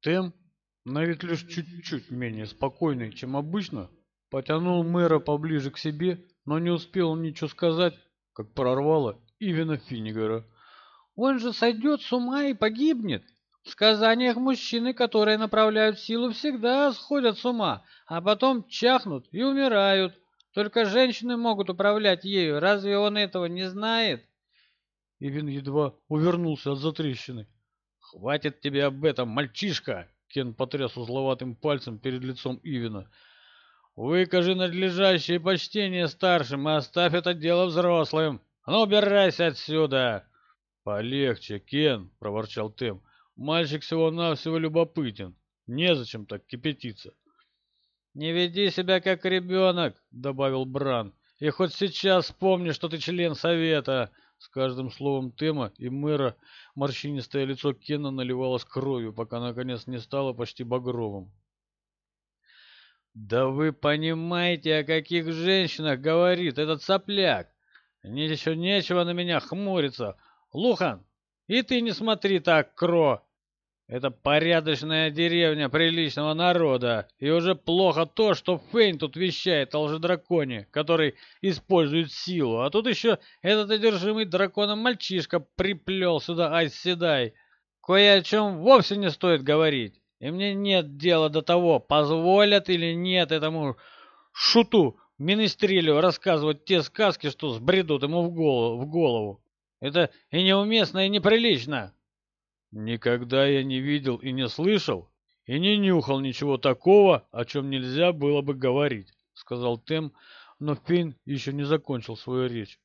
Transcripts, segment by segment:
Тем, на вид лишь чуть-чуть менее спокойный, чем обычно, потянул мэра поближе к себе, но не успел он ничего сказать, как прорвало Ивина Финнигера. «Он же сойдет с ума и погибнет!» В сказаниях мужчины, которые направляют силу, всегда сходят с ума, а потом чахнут и умирают. Только женщины могут управлять ею, разве он этого не знает? Ивин едва увернулся от затрещины. «Хватит тебе об этом, мальчишка!» Кен потряс узловатым пальцем перед лицом Ивина. «Выкажи надлежащее почтение старшим и оставь это дело взрослым! А ну, убирайся отсюда!» «Полегче, Кен!» — проворчал Тем. «Мальчик всего-навсего любопытен. Незачем так кипятиться!» «Не веди себя как ребенок!» — добавил Бран. «И хоть сейчас помни, что ты член совета!» С каждым словом Тема и мэра морщинистое лицо Кена наливалось кровью, пока наконец не стало почти багровым. «Да вы понимаете, о каких женщинах говорит этот сопляк! Мне еще нечего на меня хмуриться! Лухан, и ты не смотри так, Кро!» Это порядочная деревня приличного народа. И уже плохо то, что Фейн тут вещает о лжедраконе, который использует силу. А тут еще этот одержимый драконом мальчишка приплел сюда Айседай. Кое о чем вовсе не стоит говорить. И мне нет дела до того, позволят или нет этому шуту министрилю рассказывать те сказки, что сбредут ему В голову. Это и неуместно, и неприлично. Никогда я не видел и не слышал, и не нюхал ничего такого, о чем нельзя было бы говорить», — сказал Тем, но Фейн еще не закончил свою речь.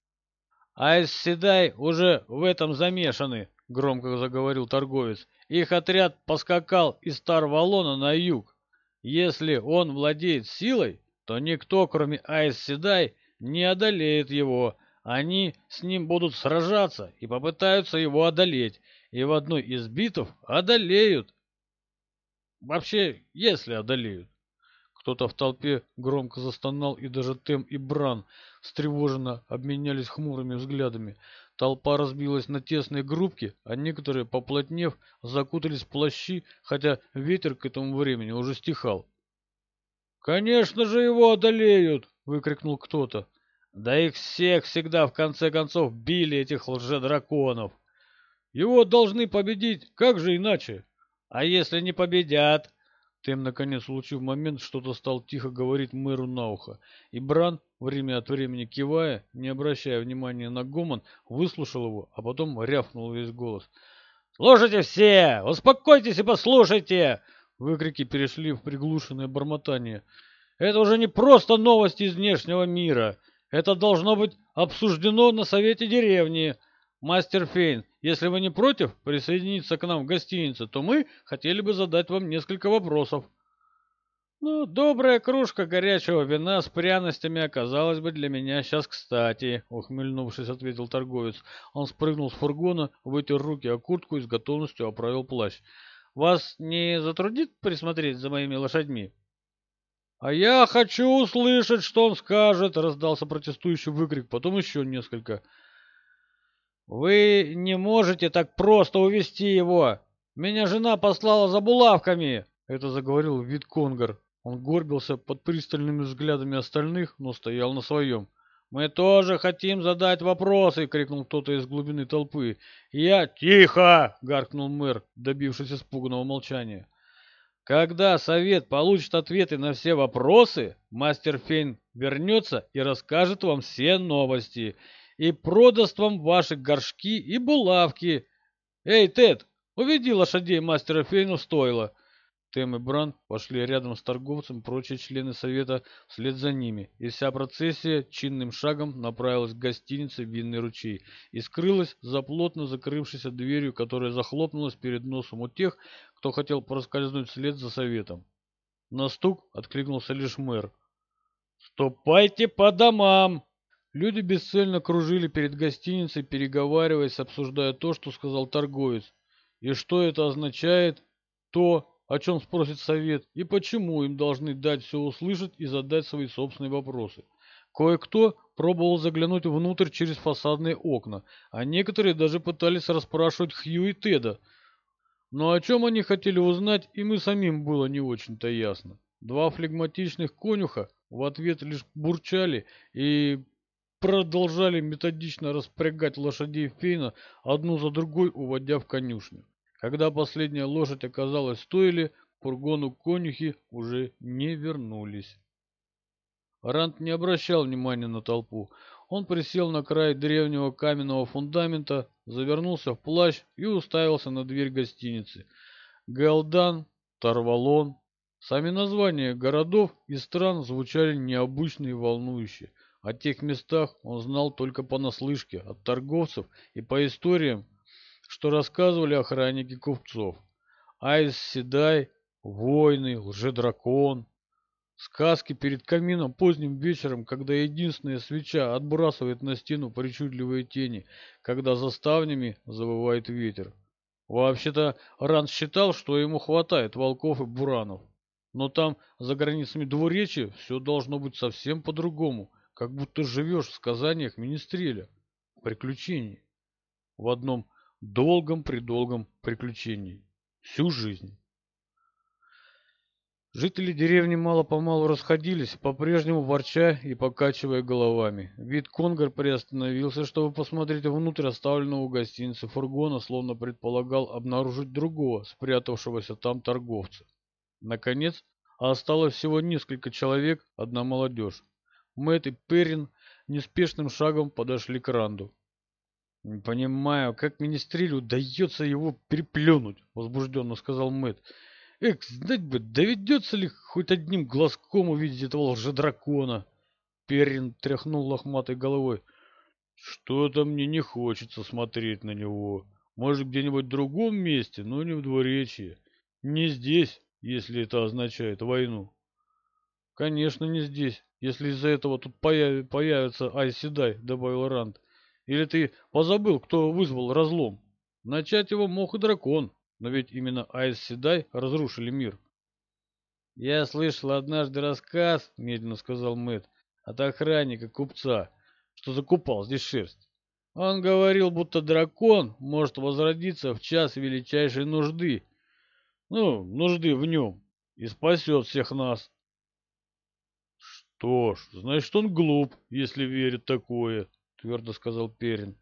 «А Седай уже в этом замешаны», — громко заговорил торговец. «Их отряд поскакал из Тарвалона на юг. Если он владеет силой, то никто, кроме Айс Седай, не одолеет его. Они с ним будут сражаться и попытаются его одолеть и в одной из битов одолеют. Вообще, если одолеют. Кто-то в толпе громко застонал, и даже Тем и Бран встревоженно обменялись хмурыми взглядами. Толпа разбилась на тесные группки, а некоторые, поплотнев, закутались в плащи, хотя ветер к этому времени уже стихал. «Конечно же его одолеют!» — выкрикнул кто-то. «Да их всех всегда в конце концов били, этих лжедраконов!» Его должны победить, как же иначе? А если не победят? Тем, наконец, улучив момент, что-то стал тихо говорить мэру на ухо. И Бран, время от времени кивая, не обращая внимания на гомон, выслушал его, а потом рявкнул весь голос. «Слушайте все! Успокойтесь и послушайте!» Выкрики перешли в приглушенное бормотание. «Это уже не просто новости из внешнего мира. Это должно быть обсуждено на совете деревни. Мастер Фейн, если вы не против присоединиться к нам в гостинице, то мы хотели бы задать вам несколько вопросов. Ну, добрая кружка горячего вина с пряностями оказалась бы для меня сейчас кстати, ухмыльнувшись, ответил торговец. Он спрыгнул с фургона, вытер руки о куртку и с готовностью оправил плащ. Вас не затруднит присмотреть за моими лошадьми? «А я хочу услышать, что он скажет!» — раздался протестующий «Вы не можете так просто увести его! Меня жена послала за булавками!» Это заговорил Витконгар. Он горбился под пристальными взглядами остальных, но стоял на своем. «Мы тоже хотим задать вопросы!» — крикнул кто-то из глубины толпы. «Я...» «Тихо!» — гаркнул мэр, добившись испуганного молчания. «Когда совет получит ответы на все вопросы, мастер Фейн вернется и расскажет вам все новости» и продаст вам ваши горшки и булавки. Эй, Тед, уведи лошадей мастера Фейну стойло. Тем и Бран пошли рядом с торговцем, прочие члены совета вслед за ними, и вся процессия чинным шагом направилась к гостинице «Винный ручей» и скрылась за плотно закрывшейся дверью, которая захлопнулась перед носом у тех, кто хотел проскользнуть вслед за советом. На стук откликнулся лишь мэр. «Ступайте по домам!» Люди бесцельно кружили перед гостиницей, переговариваясь, обсуждая то, что сказал торговец. И что это означает, то, о чем спросит совет, и почему им должны дать все услышать и задать свои собственные вопросы. Кое-кто пробовал заглянуть внутрь через фасадные окна, а некоторые даже пытались расспрашивать Хью и Теда. Но о чем они хотели узнать, им и самим было не очень-то ясно. Два флегматичных конюха в ответ лишь бурчали и продолжали методично распрягать лошадей Фейна одну за другой, уводя в конюшню. Когда последняя лошадь оказалась в к фургону конюхи уже не вернулись. Рант не обращал внимания на толпу. Он присел на край древнего каменного фундамента, завернулся в плащ и уставился на дверь гостиницы. Галдан, Тарвалон. Сами названия городов и стран звучали необычно и волнующе. О тех местах он знал только понаслышке от торговцев и по историям, что рассказывали охранники купцов. Айс Седай, войны, лжедракон. Сказки перед камином поздним вечером, когда единственная свеча отбрасывает на стену причудливые тени, когда за ставнями завывает ветер. Вообще-то Ран считал, что ему хватает волков и буранов. Но там, за границами двуречья все должно быть совсем по-другому – как будто живешь в сказаниях министреля, приключений. В одном долгом-предолгом приключении. Всю жизнь. Жители деревни мало-помалу расходились, по-прежнему ворча и покачивая головами. Вид Конгар приостановился, чтобы посмотреть внутрь оставленного гостиницы фургона, словно предполагал обнаружить другого, спрятавшегося там торговца. Наконец, а осталось всего несколько человек, одна молодежь. Мэтт и Перрин неспешным шагом подошли к Ранду. «Не понимаю, как министрелю удается его переплюнуть», — возбужденно сказал Мэтт. «Эх, знать бы, доведется ли хоть одним глазком увидеть этого лжедракона?» Перрин тряхнул лохматой головой. «Что-то мне не хочется смотреть на него. Может, где-нибудь в другом месте, но не в двуречье. Не здесь, если это означает войну». «Конечно, не здесь, если из-за этого тут появи, появится Ай Седай», — добавил Ранд. «Или ты позабыл, кто вызвал разлом? Начать его мог и дракон, но ведь именно Айс Седай разрушили мир». «Я слышал однажды рассказ», — медленно сказал Мэтт, «от охранника, купца, что закупал здесь шерсть. Он говорил, будто дракон может возродиться в час величайшей нужды. Ну, нужды в нем, и спасет всех нас». «Что ж, значит, он глуп, если верит такое», — твердо сказал Перин.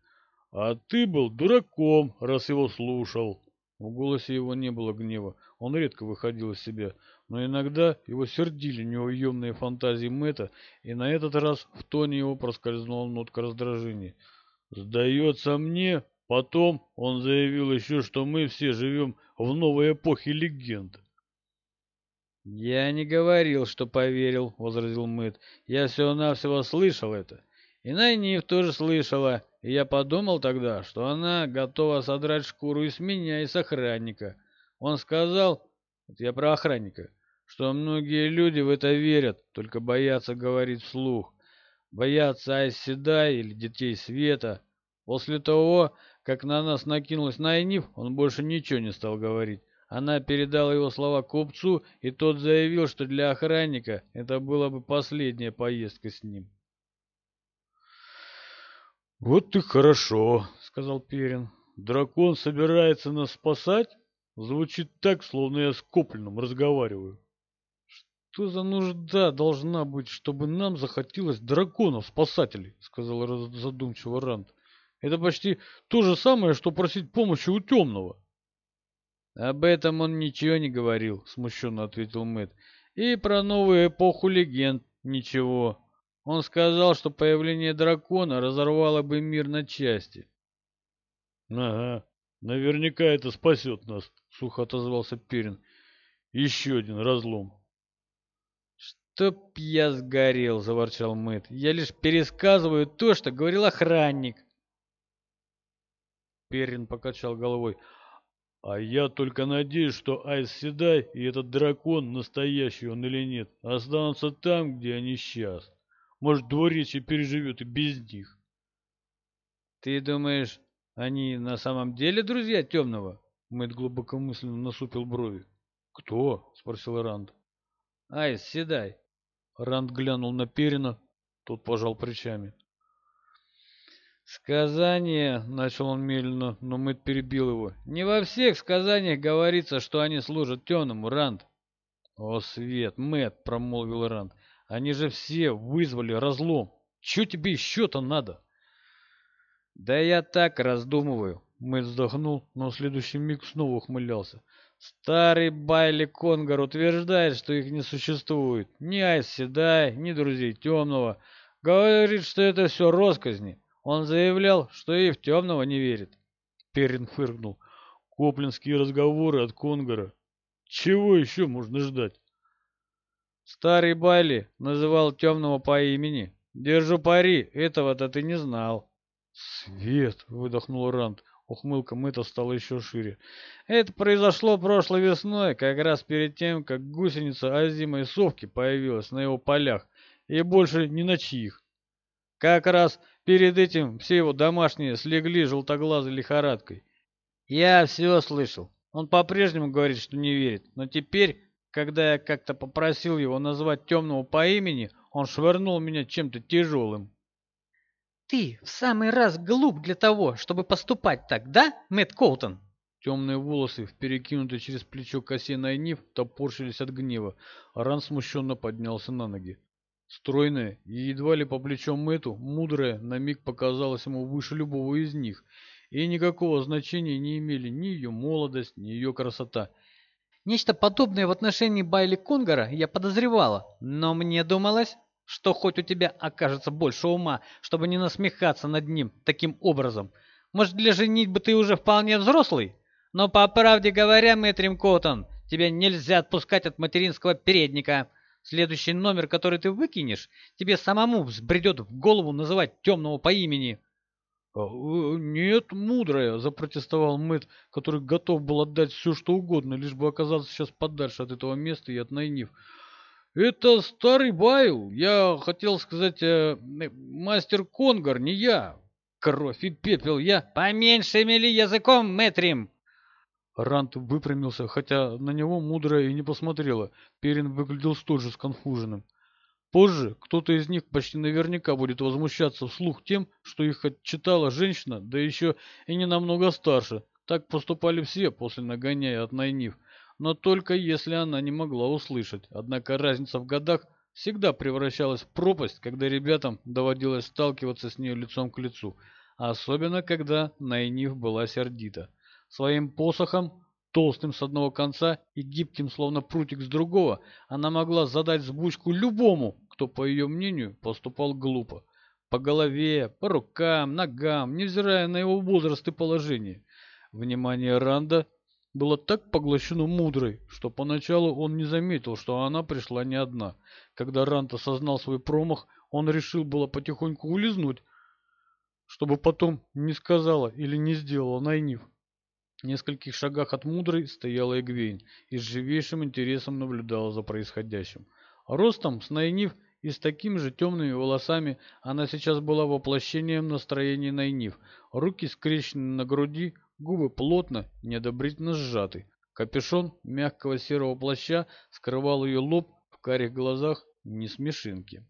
«А ты был дураком, раз его слушал». В голосе его не было гнева, он редко выходил из себя, но иногда его сердили неуемные фантазии Мэтта, и на этот раз в тоне его проскользнула нотка раздражения. «Сдается мне, потом он заявил еще, что мы все живем в новой эпохе легенд». «Я не говорил, что поверил», — возразил Мыт. «Я всего-навсего слышал это. И Найниф тоже слышала, и я подумал тогда, что она готова содрать шкуру и с меня, и с охранника. Он сказал, это я про охранника, что многие люди в это верят, только боятся говорить вслух, боятся Айседа или Детей Света. После того, как на нас накинулась Найниф, он больше ничего не стал говорить». Она передала его слова купцу, и тот заявил, что для охранника это была бы последняя поездка с ним. «Вот ты хорошо», — сказал Перин. «Дракон собирается нас спасать?» Звучит так, словно я с копленом разговариваю. «Что за нужда должна быть, чтобы нам захотелось драконов-спасателей?» — сказал задумчиво Ранд. «Это почти то же самое, что просить помощи у темного». «Об этом он ничего не говорил», — смущенно ответил Мэтт. «И про новую эпоху легенд ничего. Он сказал, что появление дракона разорвало бы мир на части». «Ага, наверняка это спасет нас», — сухо отозвался Перин. «Еще один разлом». «Чтоб я сгорел!» — заворчал Мэтт. «Я лишь пересказываю то, что говорил охранник». Перин покачал головой. А я только надеюсь, что Айс Седай и этот дракон, настоящий он или нет, останутся там, где они сейчас. Может, дворец и переживет и без них. Ты думаешь, они на самом деле друзья Темного? Мэт глубокомысленно насупил брови. Кто? Спросил Ранд. Айс Седай. Ранд глянул на Перина, тот пожал плечами. Сказания, начал он медленно, но Мэтт перебил его, — «не во всех сказаниях говорится, что они служат темному, Ранд». «О, свет, Мэтт», — промолвил Ранд, — «они же все вызвали разлом. Чего тебе еще-то надо?» «Да я так раздумываю», — Мэтт вздохнул, но в следующий миг снова ухмылялся. Старый Байли Конгар утверждает, что их не существует. Ни Айс Седай, ни Друзей Темного. Говорит, что это все росказни. Он заявлял, что и в темного не верит. Перин фыркнул. Коплинские разговоры от Конгора. Чего еще можно ждать? Старый Байли называл темного по имени. Держу пари, этого-то ты не знал. Свет, выдохнул Ранд. Ухмылка мыта стала еще шире. Это произошло прошлой весной, как раз перед тем, как гусеница озимой совки появилась на его полях, и больше ни на чьих. Как раз Перед этим все его домашние слегли желтоглазой лихорадкой. Я все слышал. Он по-прежнему говорит, что не верит. Но теперь, когда я как-то попросил его назвать темного по имени, он швырнул меня чем-то тяжелым. «Ты в самый раз глуп для того, чтобы поступать так, да, Мэтт Коутон?» Темные волосы, перекинутые через плечо косе Найниф, топорщились от гнева, а Ран смущенно поднялся на ноги стройная и едва ли по плечам Мэтту, мудрая на миг показалась ему выше любого из них, и никакого значения не имели ни ее молодость, ни ее красота. Нечто подобное в отношении Байли Конгара я подозревала, но мне думалось, что хоть у тебя окажется больше ума, чтобы не насмехаться над ним таким образом. Может, для женитьбы ты уже вполне взрослый? Но по правде говоря, Мэтрим Коттон, тебя нельзя отпускать от материнского передника». Следующий номер, который ты выкинешь, тебе самому взбредет в голову называть темного по имени». «А, э, «Нет, мудрая», — запротестовал Мэтт, который готов был отдать все, что угодно, лишь бы оказаться сейчас подальше от этого места и от Найнив. «Это старый Байл, я хотел сказать, э, э, мастер Конгар, не я. Кровь и пепел, я...» «Поменьше мели языком, Мэтрим!» Рант выпрямился, хотя на него мудрая и не посмотрела. Перин выглядел столь же сконфуженным. Позже кто-то из них почти наверняка будет возмущаться вслух тем, что их отчитала женщина, да еще и не намного старше. Так поступали все после нагоняя от Найниф, но только если она не могла услышать. Однако разница в годах всегда превращалась в пропасть, когда ребятам доводилось сталкиваться с ней лицом к лицу, а особенно когда Найниф была сердита. Своим посохом, толстым с одного конца и гибким, словно прутик с другого, она могла задать сбучку любому, кто, по ее мнению, поступал глупо. По голове, по рукам, ногам, невзирая на его возраст и положение. Внимание Ранда было так поглощено мудрой, что поначалу он не заметил, что она пришла не одна. Когда Рант осознал свой промах, он решил было потихоньку улизнуть, чтобы потом не сказала или не сделала, найнив. Нескольких шагах от мудрой стояла Эгвейн и с живейшим интересом наблюдала за происходящим. Ростом, с снайнив и с такими же темными волосами, она сейчас была воплощением настроения Найнив. Руки скрещены на груди, губы плотно, неодобрительно сжаты. Капюшон мягкого серого плаща скрывал ее лоб в карих глазах не смешинки.